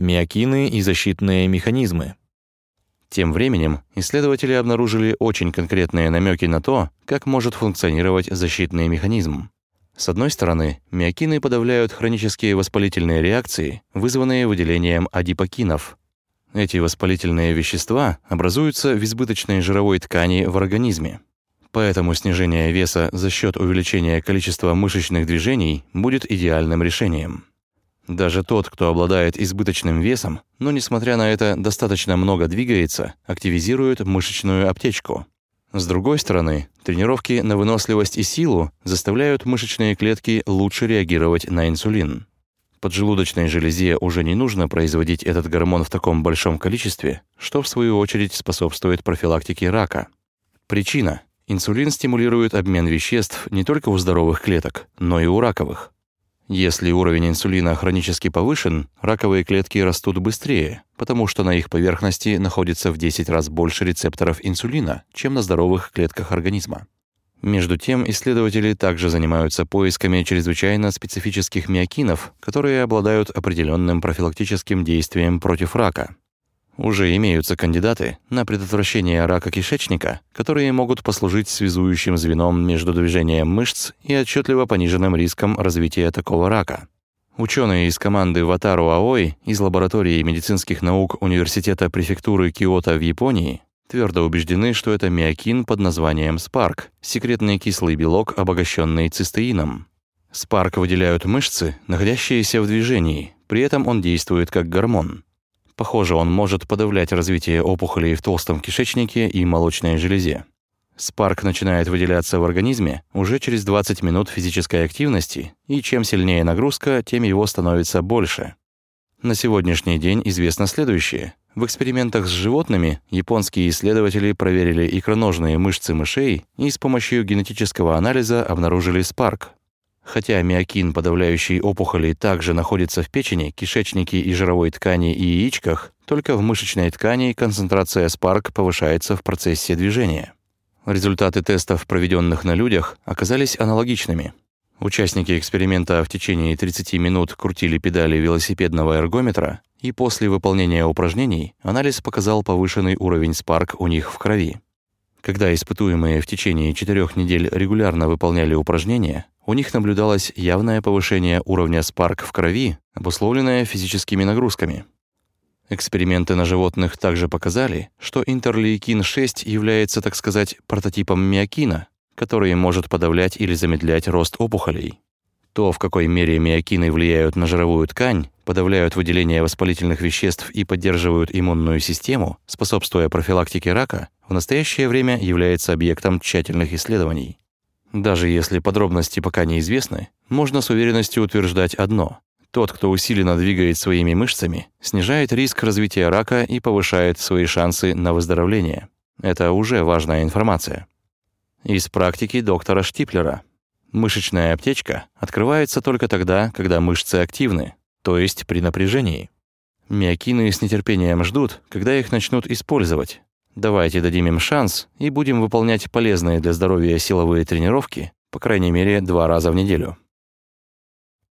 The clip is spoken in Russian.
Миокины и защитные механизмы. Тем временем исследователи обнаружили очень конкретные намеки на то, как может функционировать защитный механизм. С одной стороны, миокины подавляют хронические воспалительные реакции, вызванные выделением адипокинов. Эти воспалительные вещества образуются в избыточной жировой ткани в организме. Поэтому снижение веса за счет увеличения количества мышечных движений будет идеальным решением. Даже тот, кто обладает избыточным весом, но несмотря на это достаточно много двигается, активизирует мышечную аптечку. С другой стороны, тренировки на выносливость и силу заставляют мышечные клетки лучше реагировать на инсулин. Поджелудочной железе уже не нужно производить этот гормон в таком большом количестве, что в свою очередь способствует профилактике рака. Причина Инсулин стимулирует обмен веществ не только у здоровых клеток, но и у раковых. Если уровень инсулина хронически повышен, раковые клетки растут быстрее, потому что на их поверхности находится в 10 раз больше рецепторов инсулина, чем на здоровых клетках организма. Между тем, исследователи также занимаются поисками чрезвычайно специфических миокинов, которые обладают определенным профилактическим действием против рака. Уже имеются кандидаты на предотвращение рака кишечника, которые могут послужить связующим звеном между движением мышц и отчетливо пониженным риском развития такого рака. Ученые из команды Ватару Аой из лаборатории медицинских наук Университета префектуры Киото в Японии твердо убеждены, что это миокин под названием спарк, секретный кислый белок, обогащенный цистеином. Спарк выделяют мышцы, находящиеся в движении, при этом он действует как гормон. Похоже, он может подавлять развитие опухолей в толстом кишечнике и молочной железе. Спарк начинает выделяться в организме уже через 20 минут физической активности, и чем сильнее нагрузка, тем его становится больше. На сегодняшний день известно следующее. В экспериментах с животными японские исследователи проверили икроножные мышцы мышей и с помощью генетического анализа обнаружили спарк. Хотя миокин, подавляющий опухоли, также находится в печени, кишечнике и жировой ткани и яичках, только в мышечной ткани концентрация спарк повышается в процессе движения. Результаты тестов, проведенных на людях, оказались аналогичными. Участники эксперимента в течение 30 минут крутили педали велосипедного эргометра, и после выполнения упражнений анализ показал повышенный уровень спарк у них в крови. Когда испытуемые в течение четырех недель регулярно выполняли упражнения, у них наблюдалось явное повышение уровня спарк в крови, обусловленное физическими нагрузками. Эксперименты на животных также показали, что интерлейкин-6 является, так сказать, прототипом миокина, который может подавлять или замедлять рост опухолей. То, в какой мере миокины влияют на жировую ткань, подавляют выделение воспалительных веществ и поддерживают иммунную систему, способствуя профилактике рака, в настоящее время является объектом тщательных исследований. Даже если подробности пока неизвестны, можно с уверенностью утверждать одно. Тот, кто усиленно двигает своими мышцами, снижает риск развития рака и повышает свои шансы на выздоровление. Это уже важная информация. Из практики доктора Штиплера. Мышечная аптечка открывается только тогда, когда мышцы активны, то есть при напряжении. Миокины с нетерпением ждут, когда их начнут использовать, Давайте дадим им шанс и будем выполнять полезные для здоровья силовые тренировки, по крайней мере, два раза в неделю.